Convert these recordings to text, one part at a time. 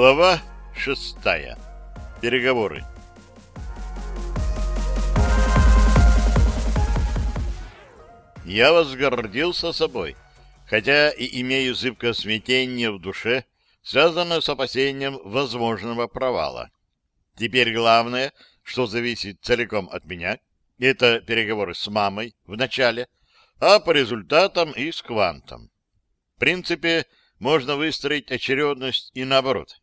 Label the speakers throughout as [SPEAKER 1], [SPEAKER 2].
[SPEAKER 1] Глава шестая. Переговоры. Я возгордился собой, хотя и имею зыбкое смятение в душе, связанное с опасением возможного провала. Теперь главное, что зависит целиком от меня, это переговоры с мамой в начале, а по результатам и с квантом. В принципе, можно выстроить очередность и наоборот.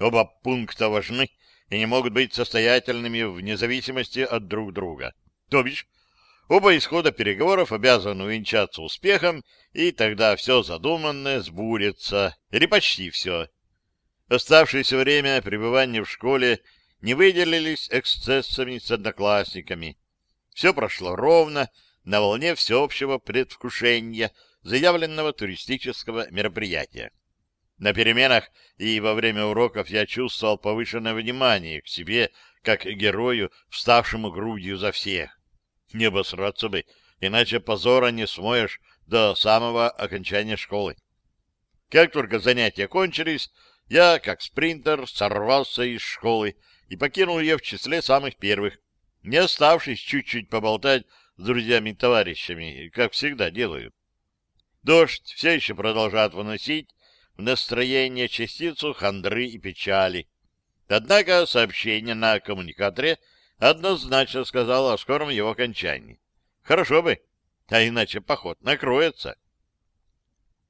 [SPEAKER 1] Оба пункта важны и не могут быть состоятельными вне зависимости от друг друга. То бишь, оба исхода переговоров обязаны увенчаться успехом, и тогда все задуманное сбудется, или почти все. Оставшееся время пребывания в школе не выделились эксцессами с одноклассниками. Все прошло ровно, на волне всеобщего предвкушения заявленного туристического мероприятия. На переменах и во время уроков я чувствовал повышенное внимание к себе, как герою, вставшему грудью за всех. Не обосраться бы, иначе позора не смоешь до самого окончания школы. Как только занятия кончились, я, как спринтер, сорвался из школы и покинул ее в числе самых первых, не оставшись чуть-чуть поболтать с друзьями-товарищами, как всегда делаю. Дождь все еще продолжает выносить в настроение частицу хандры и печали. Однако сообщение на коммуникаторе однозначно сказало о скором его окончании. Хорошо бы, а иначе поход накроется.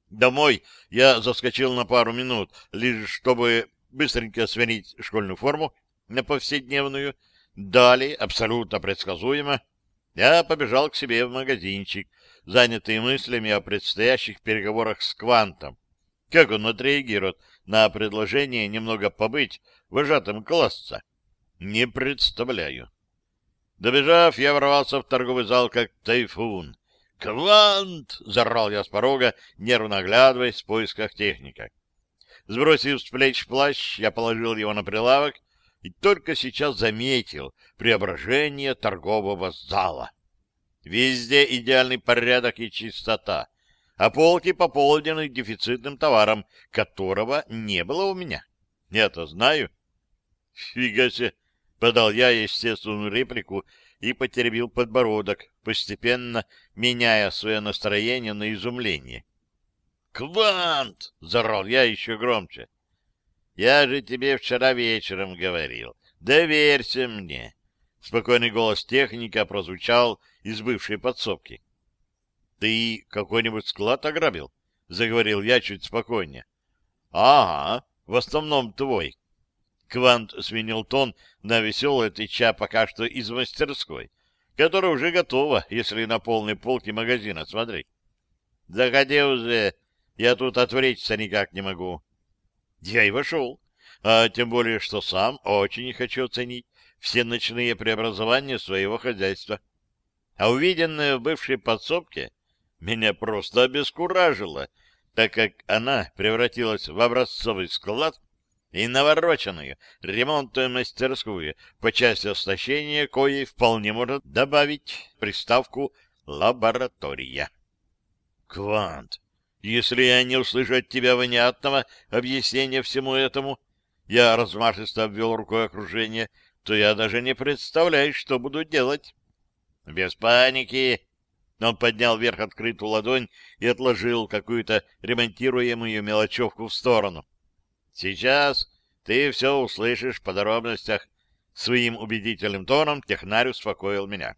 [SPEAKER 1] Домой я заскочил на пару минут, лишь чтобы быстренько сменить школьную форму на повседневную. Далее, абсолютно предсказуемо, я побежал к себе в магазинчик, занятый мыслями о предстоящих переговорах с Квантом. Как он отреагирует на предложение немного побыть вожатым класса? Не представляю. Добежав, я ворвался в торговый зал, как тайфун. «Квант!» — зарал я с порога, нервно оглядываясь в поисках техника. Сбросив с плеч плащ, я положил его на прилавок и только сейчас заметил преображение торгового зала. Везде идеальный порядок и чистота, а полки пополнены дефицитным товаром, которого не было у меня. Я-то знаю. Фига себе! Подал я естественную реплику и потеребил подбородок, постепенно меняя свое настроение на изумление. «Квант!» — зарал я еще громче. Я же тебе вчера вечером говорил. Доверься мне. Спокойный голос техника прозвучал из бывшей подсобки. Ты какой-нибудь склад ограбил? Заговорил я чуть спокойнее. Ага, в основном твой. Квант сменил тон на веселое тыча пока что из мастерской, которая уже готова, если на полной полке магазина смотреть. Заходи уже, я тут отвлечься никак не могу. Я и вошел, а тем более, что сам очень хочу оценить все ночные преобразования своего хозяйства. А увиденное в бывшей подсобке меня просто обескуражило, так как она превратилась в образцовый склад и навороченную ремонтную мастерскую по части оснащения, коей вполне можно добавить приставку «лаборатория». «Квант, если я не услышу от тебя внятного объяснения всему этому, я размашисто обвел рукой окружение, то я даже не представляю, что буду делать. Без паники. Он поднял вверх открытую ладонь и отложил какую-то ремонтируемую мелочевку в сторону. Сейчас ты все услышишь в подробностях. Своим убедительным тоном технарь успокоил меня.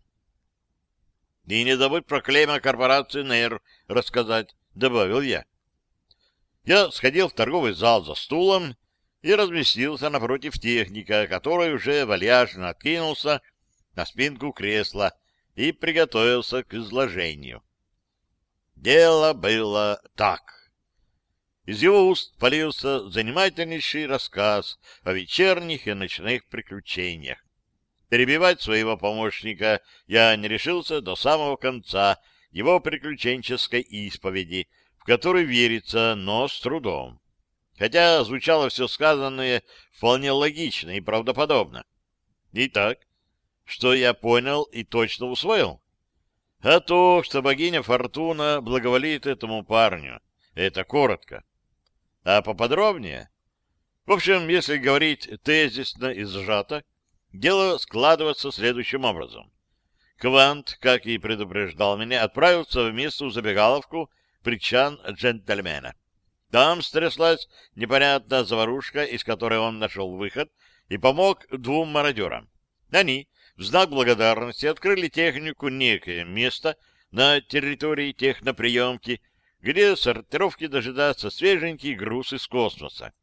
[SPEAKER 1] И не забудь про клейма корпорации НЭР рассказать. — добавил я. Я сходил в торговый зал за стулом и разместился напротив техника, который уже вальяжно откинулся на спинку кресла и приготовился к изложению. Дело было так. Из его уст полился занимательнейший рассказ о вечерних и ночных приключениях. Перебивать своего помощника я не решился до самого конца его приключенческой исповеди, в которой верится, но с трудом. Хотя звучало все сказанное вполне логично и правдоподобно. Итак, что я понял и точно усвоил? А то, что богиня Фортуна благоволит этому парню. Это коротко. А поподробнее? В общем, если говорить тезисно и сжато, дело складывается следующим образом. Квант, как и предупреждал меня, отправился в местную забегаловку причан джентльмена. Там стряслась непонятная заварушка, из которой он нашел выход и помог двум мародерам. Они в знак благодарности открыли технику некое место на территории техноприемки, где сортировки дожидается свеженький груз из космоса.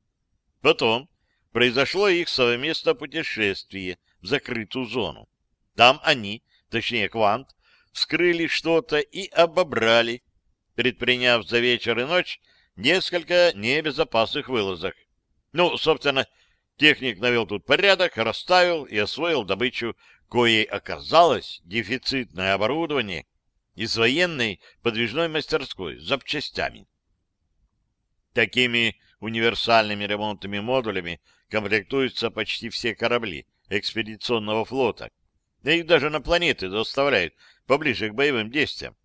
[SPEAKER 1] Потом произошло их совместное путешествие в закрытую зону. Там они, точнее Квант, вскрыли что-то и обобрали, предприняв за вечер и ночь несколько небезопасных вылазок. Ну, собственно, техник навел тут порядок, расставил и освоил добычу, коей оказалось дефицитное оборудование из военной подвижной мастерской с запчастями. Такими универсальными ремонтными модулями комплектуются почти все корабли экспедиционного флота. Да их даже на планеты доставляют поближе к боевым действиям.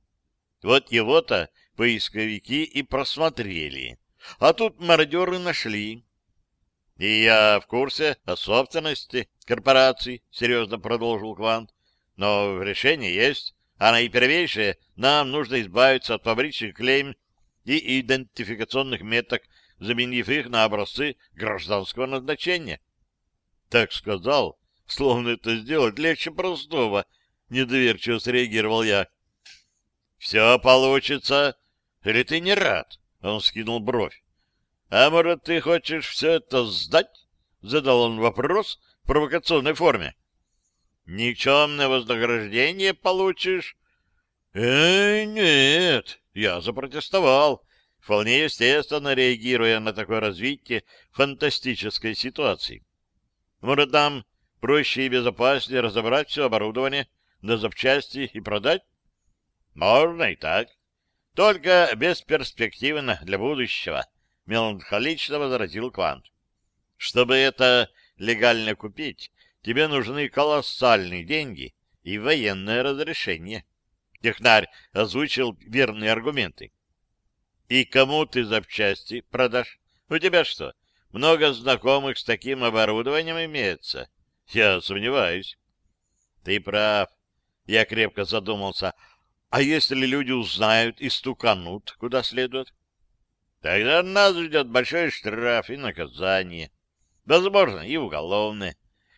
[SPEAKER 1] Вот его-то поисковики и просмотрели. А тут мародеры нашли. И я в курсе о собственности корпорации, серьезно продолжил Квант. Но решение есть, а наипервейшее нам нужно избавиться от фабричных клейм и идентификационных меток, заменив их на образцы гражданского назначения. Так сказал, словно это сделать легче простого, недоверчиво среагировал я. Все получится, или ты не рад? Он скинул бровь. А может, ты хочешь все это сдать? Задал он вопрос в провокационной форме. Никчемное вознаграждение получишь? Э, нет, я запротестовал, вполне естественно реагируя на такое развитие фантастической ситуации. Может, нам проще и безопаснее разобрать все оборудование на запчасти и продать? Можно и так. Только бесперспективно для будущего, меланхолично возразил Квант. Чтобы это легально купить, тебе нужны колоссальные деньги и военное разрешение. Технарь озвучил верные аргументы. И кому ты запчасти продашь? У тебя что, много знакомых с таким оборудованием имеется? Я сомневаюсь. Ты прав. Я крепко задумался. А если люди узнают и стуканут куда следует? Тогда нас ждет большой штраф и наказание. Возможно, и уголовное.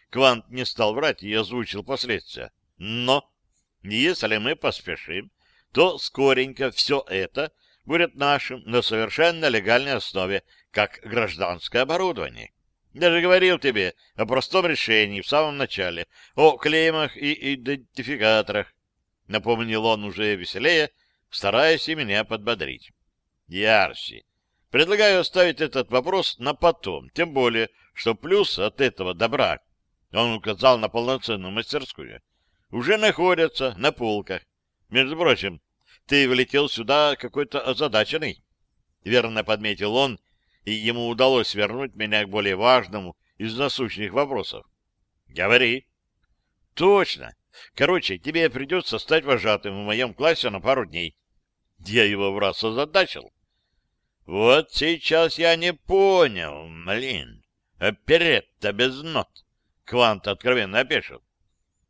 [SPEAKER 1] Квант не стал врать и озвучил последствия. Но, если мы поспешим, то скоренько все это будет нашим на совершенно легальной основе, как гражданское оборудование. Я же говорил тебе о простом решении в самом начале, о клеймах и идентификаторах. — напомнил он уже веселее, стараясь и меня подбодрить. — Ярси, предлагаю оставить этот вопрос на потом, тем более, что плюс от этого добра, он указал на полноценную мастерскую, уже находятся на полках. Между прочим, ты влетел сюда какой-то озадаченный. Верно подметил он, и ему удалось вернуть меня к более важному из насущных вопросов. — Говори. — Точно. Короче, тебе придется стать вожатым в моем классе на пару дней. Я его в раз озадачил. Вот сейчас я не понял, блин. Оперетта без нот. Квант откровенно опешил.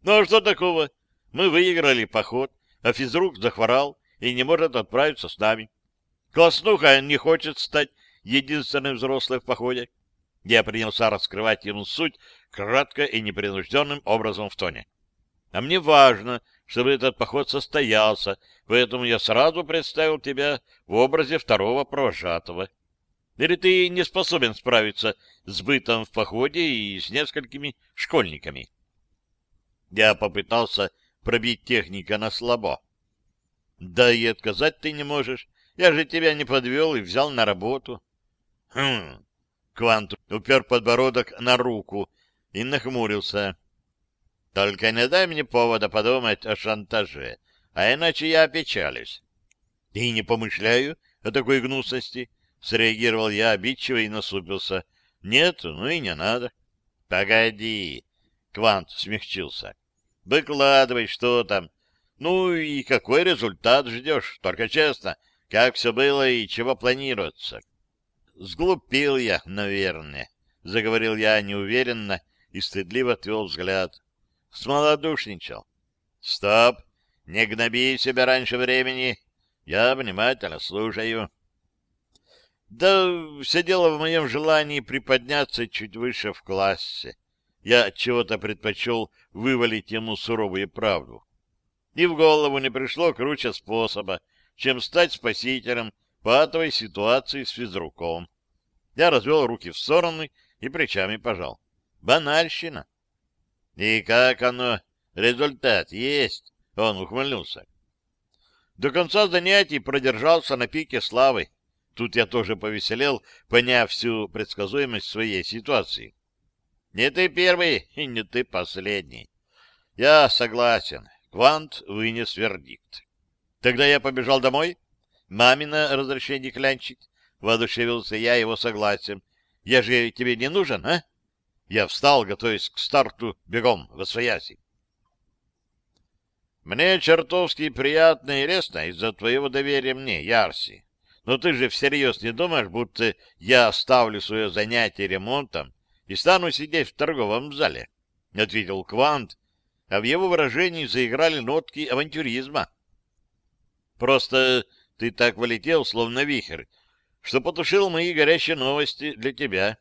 [SPEAKER 1] Ну а что такого? Мы выиграли поход, а физрук захворал и не может отправиться с нами. Класснуха не хочет стать единственным взрослым в походе. Я принялся раскрывать ему суть кратко и непринужденным образом в тоне. А мне важно, чтобы этот поход состоялся, поэтому я сразу представил тебя в образе второго провожатого. Или ты не способен справиться с бытом в походе и с несколькими школьниками? Я попытался пробить техника на слабо. Да и отказать ты не можешь. Я же тебя не подвел и взял на работу. Хм. Квант упер подбородок на руку и нахмурился. Только не дай мне повода подумать о шантаже, а иначе я опечалюсь. — И не помышляю о такой гнусности, — среагировал я обидчиво и насупился. — Нет, ну и не надо. — Погоди, — Квант смягчился. — Выкладывай, что там. Ну и какой результат ждешь, только честно, как все было и чего планируется. Сглупил я, наверное, — заговорил я неуверенно и стыдливо отвел взгляд. Смолодушничал. Стоп! Не гноби себя раньше времени. Я внимательно слушаю. Да все дело в моем желании приподняться чуть выше в классе. Я чего-то предпочел вывалить ему суровую правду. И в голову не пришло круче способа, чем стать спасителем патовой ситуации с физруком. Я развел руки в стороны и плечами пожал. Банальщина. И как оно? Результат есть? Он ухмыльнулся. До конца занятий продержался на пике славы. Тут я тоже повеселел, поняв всю предсказуемость своей ситуации. Не ты первый и не ты последний. Я согласен. Квант вынес вердикт. Тогда я побежал домой. Мамина разрешение клянчить. Воодушевился я его согласием. Я же тебе не нужен, а? Я встал, готовясь к старту, бегом в освояси. Мне чертовски приятно и лестно из-за твоего доверия мне, Ярси. Но ты же всерьез не думаешь, будто я оставлю свое занятие ремонтом и стану сидеть в торговом зале? — ответил Квант, а в его выражении заиграли нотки авантюризма. — Просто ты так вылетел, словно вихрь, что потушил мои горящие новости для тебя.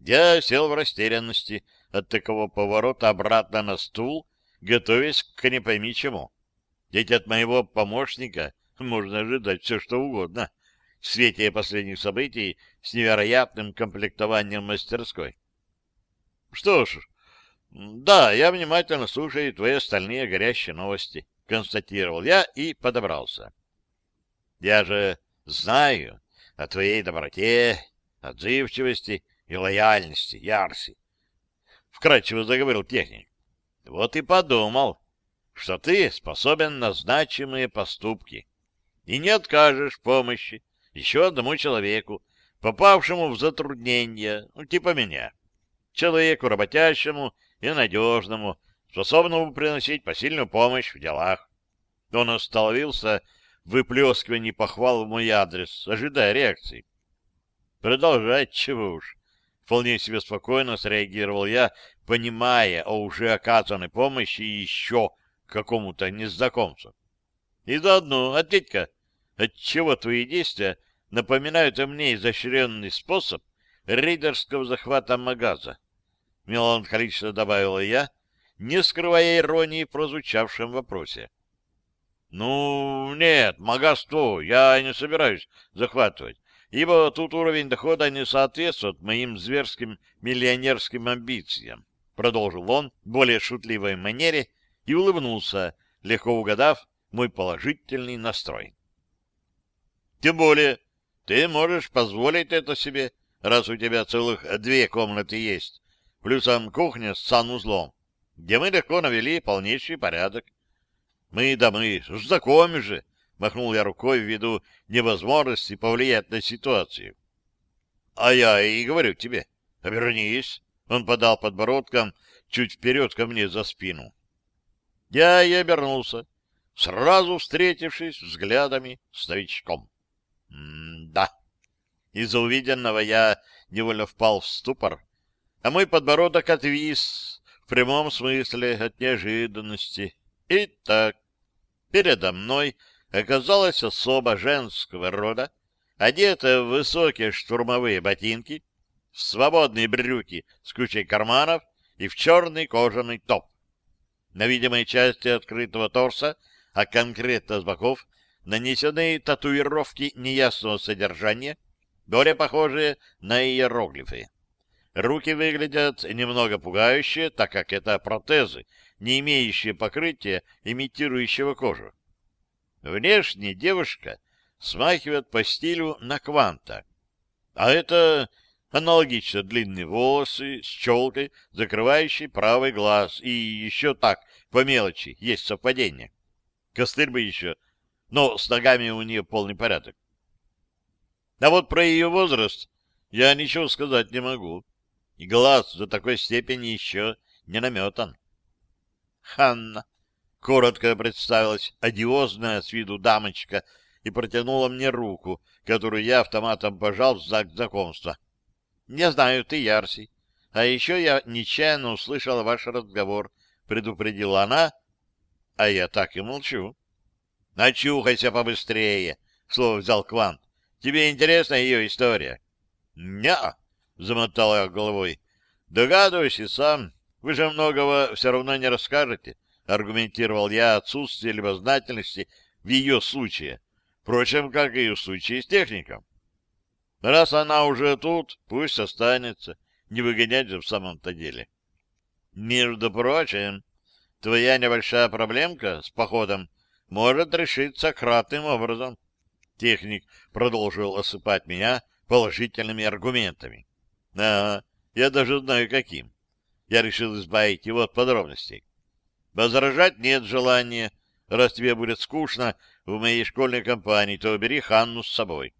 [SPEAKER 1] Я сел в растерянности от такого поворота обратно на стул, готовясь к не пойми чему. Ведь от моего помощника можно ожидать все, что угодно в свете последних событий с невероятным комплектованием мастерской. Что ж, да, я внимательно слушаю твои остальные горящие новости, констатировал я и подобрался. Я же знаю о твоей доброте, отзывчивости и лояльности, Ярси. Вкратчиво заговорил техник. Вот и подумал, что ты способен на значимые поступки и не откажешь помощи еще одному человеку, попавшему в затруднения, ну, типа меня, человеку работящему и надежному, способному приносить посильную помощь в делах. Он остановился, выплескивая похвал в мой адрес, ожидая реакции. Продолжать чего уж. Вполне себе спокойно среагировал я, понимая о уже оказанной помощи еще какому-то незнакомцу. И заодно, ответь-ка, отчего твои действия напоминают о мне изощренный способ рейдерского захвата магаза? Меланхолично добавила я, не скрывая иронии в прозвучавшем вопросе. Ну, нет, магаз то, я не собираюсь захватывать, ибо тут уровень дохода не соответствует моим зверским миллионерским амбициям, продолжил он в более шутливой манере и улыбнулся, легко угадав мой положительный настрой. Тем более, ты можешь позволить это себе, раз у тебя целых две комнаты есть, плюсом кухня с санузлом, где мы легко навели полнейший порядок. Мы да мы, знакомы же, махнул я рукой ввиду невозможности повлиять на ситуацию. А я и говорю тебе, обернись. Он подал подбородком чуть вперед ко мне за спину. Я и обернулся, сразу встретившись взглядами с новичком. М-да. Из-за увиденного я невольно впал в ступор, а мой подбородок отвис в прямом смысле от неожиданности. Итак, передо мной оказалась особа женского рода, одетая в высокие штурмовые ботинки, в свободные брюки с кучей карманов и в черный кожаный топ. На видимой части открытого торса, а конкретно с боков, нанесены татуировки неясного содержания, более похожие на иероглифы. Руки выглядят немного пугающе, так как это протезы, не имеющие покрытия, имитирующего кожу. Внешне девушка смахивает по стилю на кванта. А это аналогично длинные волосы с челкой, закрывающей правый глаз, и еще так, по мелочи, есть совпадение. Костыль бы еще, но с ногами у нее полный порядок. А вот про ее возраст я ничего сказать не могу и глаз до такой степени еще не наметан. Ханна коротко представилась одиозная с виду дамочка и протянула мне руку, которую я автоматом пожал в знак знакомства. Я знаю, ты Ярси. А еще я нечаянно услышала ваш разговор, предупредила она, а я так и молчу. Начухайся побыстрее, слово взял Квант. Тебе интересна ее история? Ня, замотал я головой. Догадываюсь сам. Вы же многого все равно не расскажете, аргументировал я отсутствие любознательности в ее случае. Впрочем, как и в случае с техником. Раз она уже тут, пусть останется. Не выгонять же в самом-то деле. Между прочим, твоя небольшая проблемка с походом может решиться кратным образом. Техник продолжил осыпать меня положительными аргументами. Ага, я даже знаю, каким. Я решил избавить его от подробностей. Возражать нет желания. Раз тебе будет скучно в моей школьной компании, то бери Ханну с собой.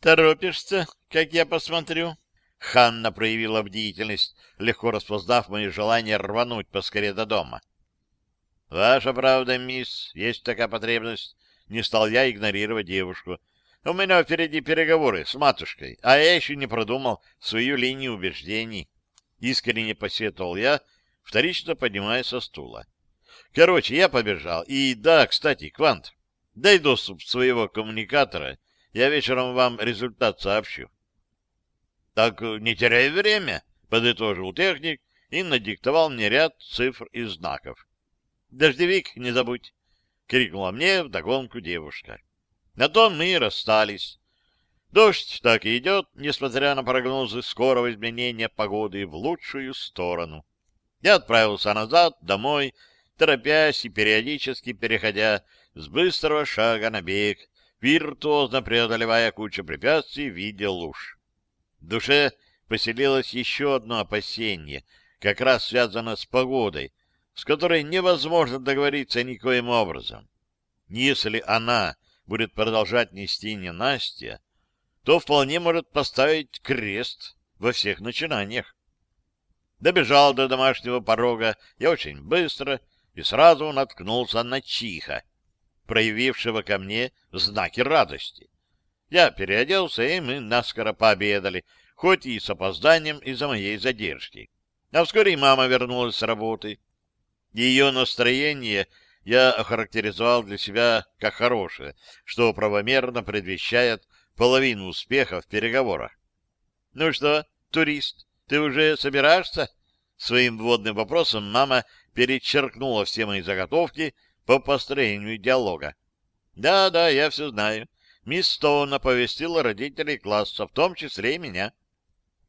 [SPEAKER 1] Торопишься, как я посмотрю? Ханна проявила бдительность, легко распознав мое желание рвануть поскорее до дома. — Ваша правда, мисс, есть такая потребность. Не стал я игнорировать девушку. У меня впереди переговоры с матушкой, а я еще не продумал свою линию убеждений. Искренне посетовал я, вторично поднимаясь со стула. Короче, я побежал. И да, кстати, Квант, дай доступ своего коммуникатора, я вечером вам результат сообщу. — Так не теряй время, — подытожил техник и надиктовал мне ряд цифр и знаков. — Дождевик не забудь, — крикнула мне вдогонку девушка. На том мы и расстались. Дождь так и идет, несмотря на прогнозы скорого изменения погоды в лучшую сторону. Я отправился назад, домой, торопясь и периодически переходя с быстрого шага на бег, виртуозно преодолевая кучу препятствий в виде луж. В душе поселилось еще одно опасение, как раз связано с погодой, с которой невозможно договориться никоим образом. Если она будет продолжать нести ненастье, то вполне может поставить крест во всех начинаниях. Добежал до домашнего порога я очень быстро и сразу наткнулся на Чиха, проявившего ко мне знаки радости. Я переоделся, и мы наскоро пообедали, хоть и с опозданием из-за моей задержки. А вскоре мама вернулась с работы. Ее настроение я охарактеризовал для себя как хорошее, что правомерно предвещает половину успеха в переговорах. — Ну что, турист, ты уже собираешься? Своим вводным вопросом мама перечеркнула все мои заготовки по построению диалога. «Да, да, я все знаю. Мисс Стоун оповестила родителей класса, в том числе и меня».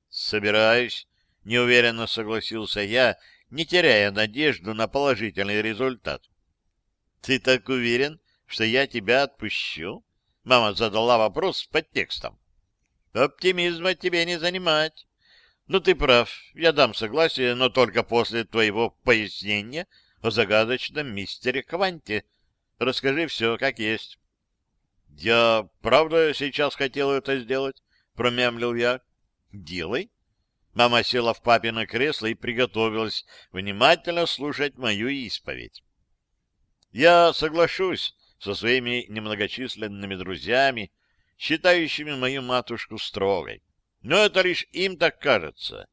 [SPEAKER 1] «Собираюсь», — неуверенно согласился я, не теряя надежду на положительный результат. «Ты так уверен, что я тебя отпущу?» Мама задала вопрос под текстом. «Оптимизма тебе не занимать. Ну, ты прав, я дам согласие, но только после твоего пояснения о загадочном мистере Кванте. Расскажи все, как есть. — Я правда сейчас хотел это сделать? — промямлил я. — Делай. Мама села в папино кресло и приготовилась внимательно слушать мою исповедь. Я соглашусь со своими немногочисленными друзьями, считающими мою матушку строгой. Но это лишь им так кажется.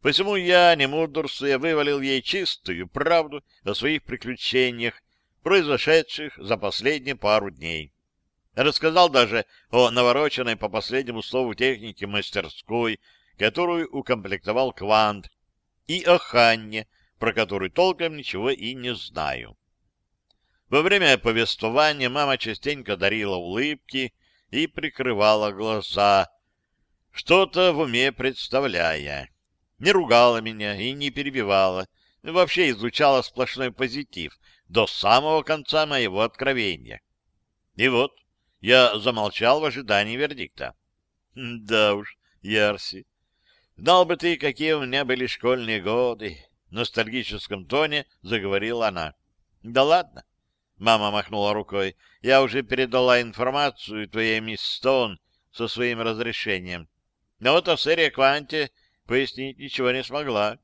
[SPEAKER 1] Посему я, не мудрствуя, вывалил ей чистую правду о своих приключениях, произошедших за последние пару дней. Рассказал даже о навороченной по последнему слову технике мастерской, которую укомплектовал Квант, и о Ханне, про которую толком ничего и не знаю. Во время повествования мама частенько дарила улыбки и прикрывала глаза, что-то в уме представляя. Не ругала меня и не перебивала, вообще излучала сплошной позитив до самого конца моего откровения. И вот я замолчал в ожидании вердикта. Да уж, Ярси, знал бы ты, какие у меня были школьные годы, в ностальгическом тоне заговорила она. Да ладно, мама махнула рукой, я уже передала информацию твоей мисс Стоун со своим разрешением. Но вот о сэре Кванте пояснить ничего не смогла.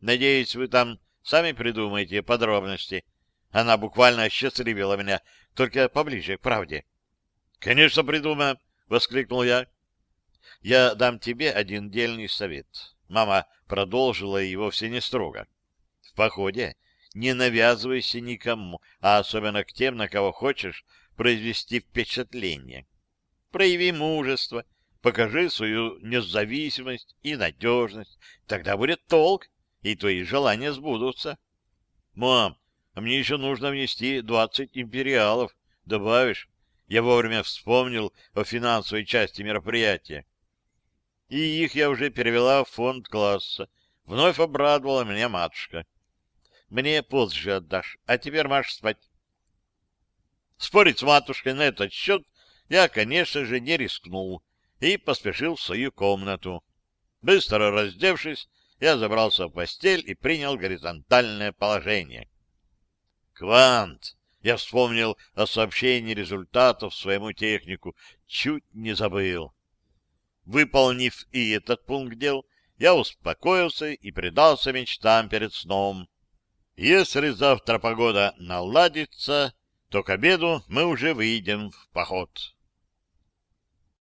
[SPEAKER 1] Надеюсь, вы там сами придумаете подробности. Она буквально осчастливила меня, только поближе к правде. — Конечно, придумаем, — воскликнул я. я дам тебе один дельный совет. Мама продолжила его все не строго. В походе не навязывайся никому, а особенно к тем, на кого хочешь произвести впечатление. Прояви мужество, покажи свою независимость и надежность. Тогда будет толк, и твои желания сбудутся. Мам, а мне еще нужно внести двадцать империалов. Добавишь? Я вовремя вспомнил о финансовой части мероприятия. И их я уже перевела в фонд класса. Вновь обрадовала меня матушка. Мне позже отдашь, а теперь марш спать. Спорить с матушкой на этот счет я, конечно же, не рискнул и поспешил в свою комнату. Быстро раздевшись, я забрался в постель и принял горизонтальное положение. «Квант!» Я вспомнил о сообщении результатов своему технику. Чуть не забыл. Выполнив и этот пункт дел, я успокоился и предался мечтам перед сном. Если завтра погода наладится, то к обеду мы уже выйдем в поход.